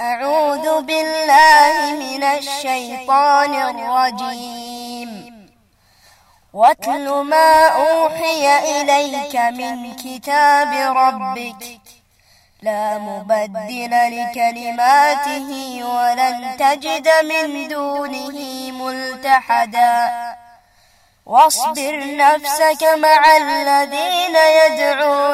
أعوذ بالله من الشيطان الرجيم. واتل ما أوحي إليك من كتاب ربك. لا مبدل لكلماته ولن تجد من دونه ملتحدا. واصبر نفسك مع الذين يدعون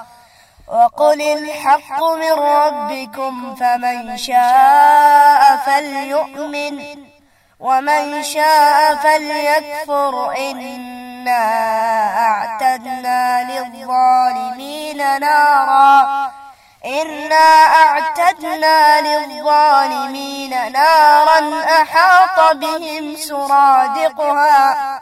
وقل الحق من ربكم فمن شاء فليؤمن ومن شاء فليكفر إنا أعتدنا للظالمين نارا إنا أعتدنا للظالمين نارا أحاط بهم سرادقها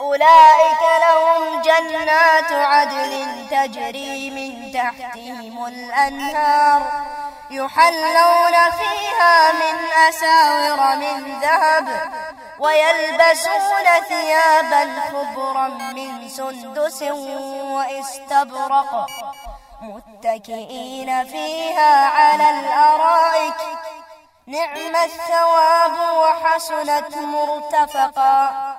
أولئك لهم جنات عدل تجري من تحتهم الأنهار يحلون فيها من أساور من ذهب ويلبسون ثيابا خبرا من سندس وإستبرق متكئين فيها على الأرائك. نعم الثواب وحسنت مرتفقا.